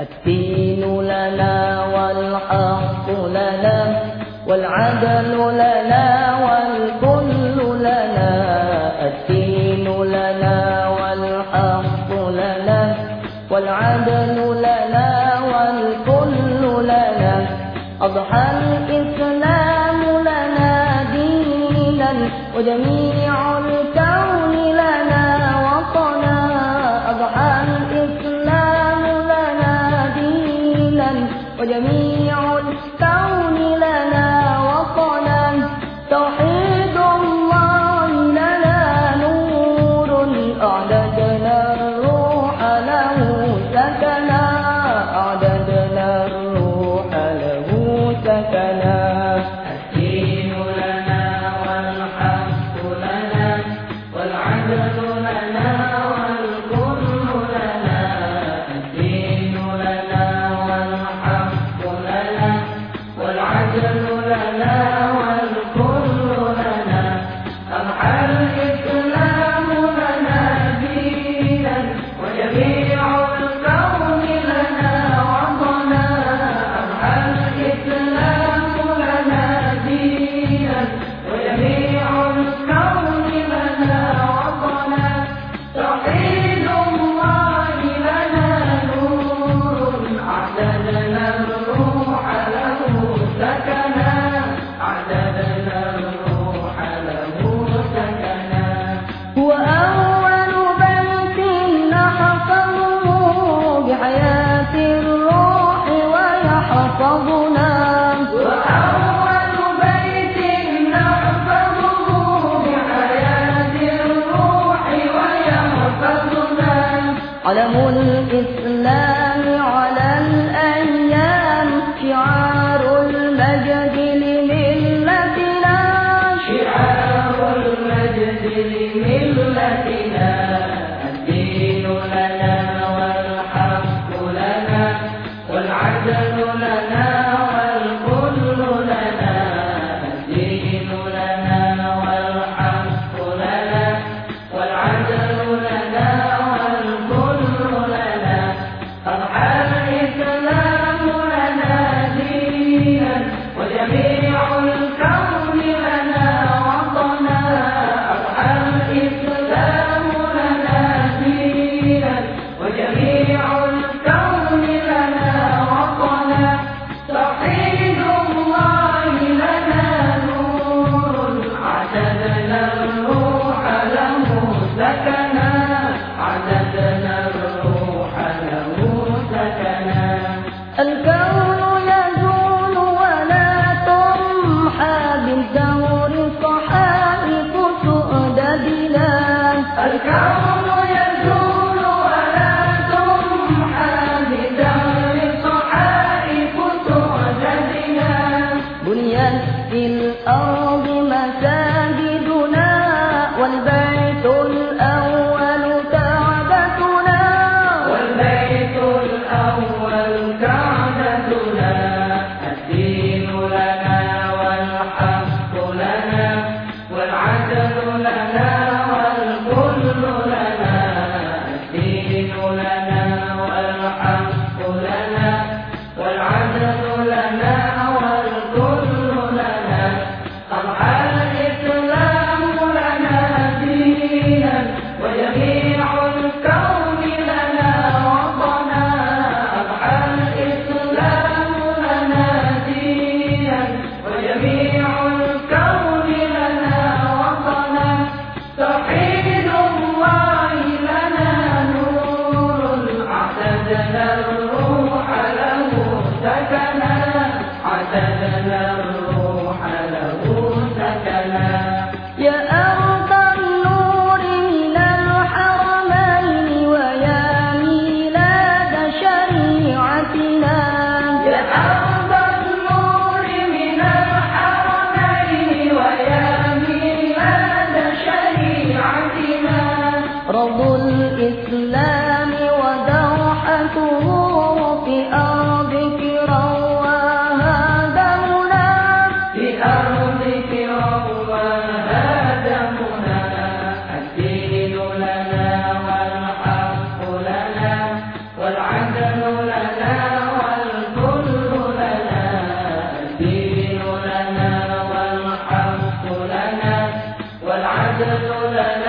الدين لنا والحق لنا والعدل لنا والكل لنا. الدين لنا والحق لنا والعدل لنا والكل لنا. أضحى الإسلام لنا دينا وجميع وجميع الكون لنا وطنا. توحيد الله لنا نور أعددنا الروح له سكنا. Amen. علم الإسلام Now مرض الإسلام ودوحة في أرضك رواها دمنا في أرضك رواها دمنا الدين لنا والحق لنا والعدل لنا لنا الدين لنا والحق لنا والعدل لنا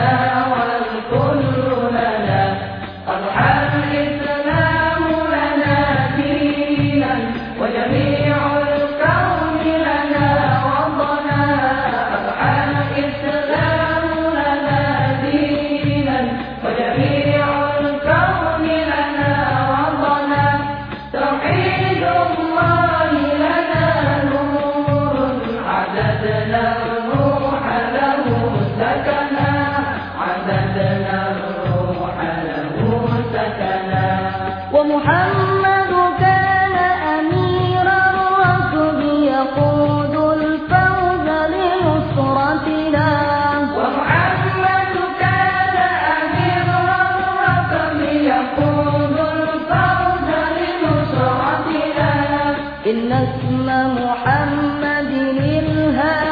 اسم محمد الهادي